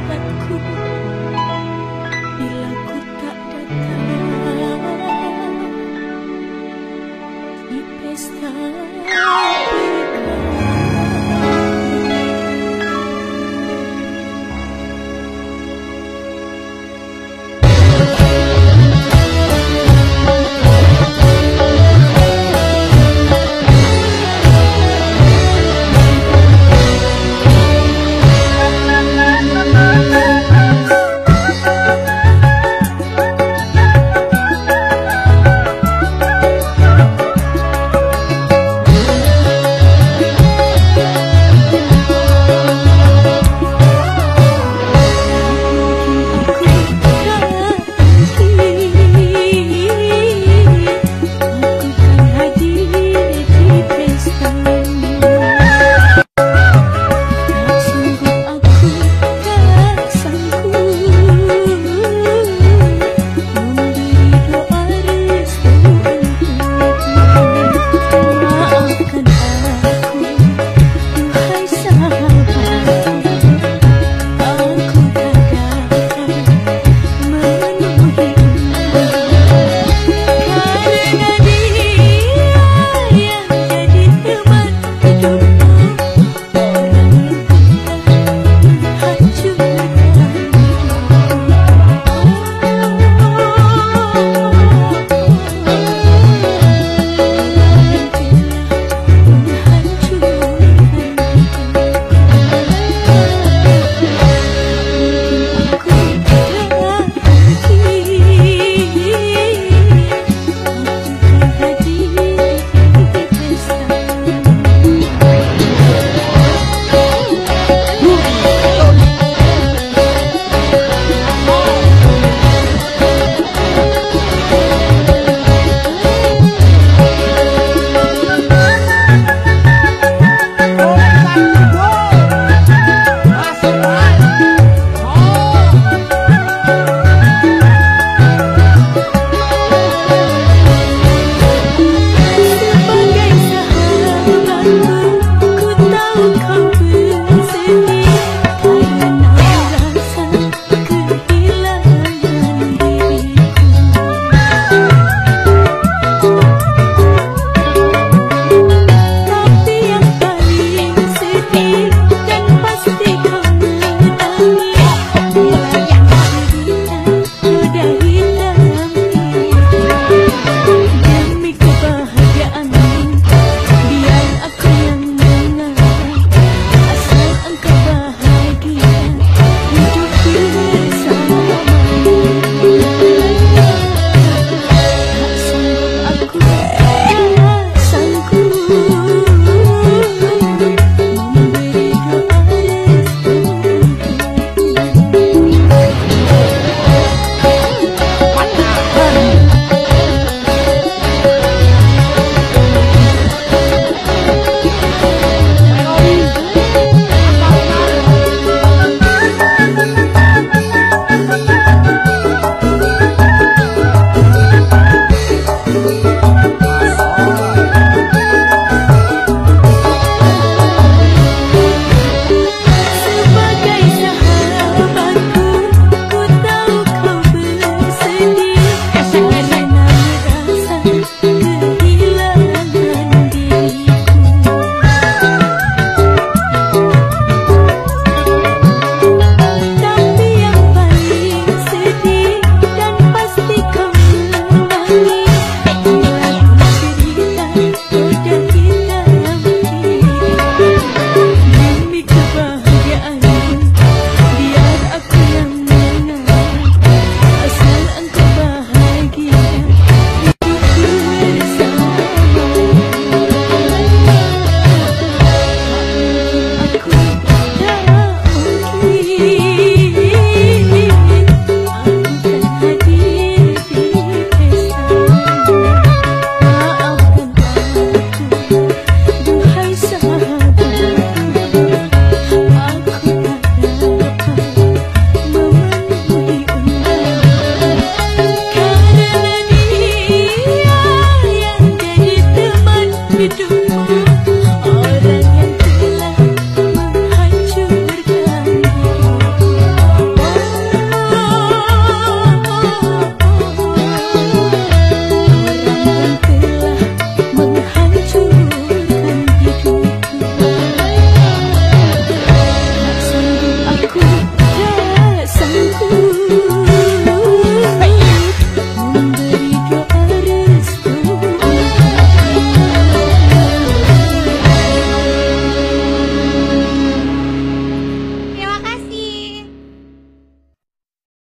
sahabatku bila ku tak datang di pesta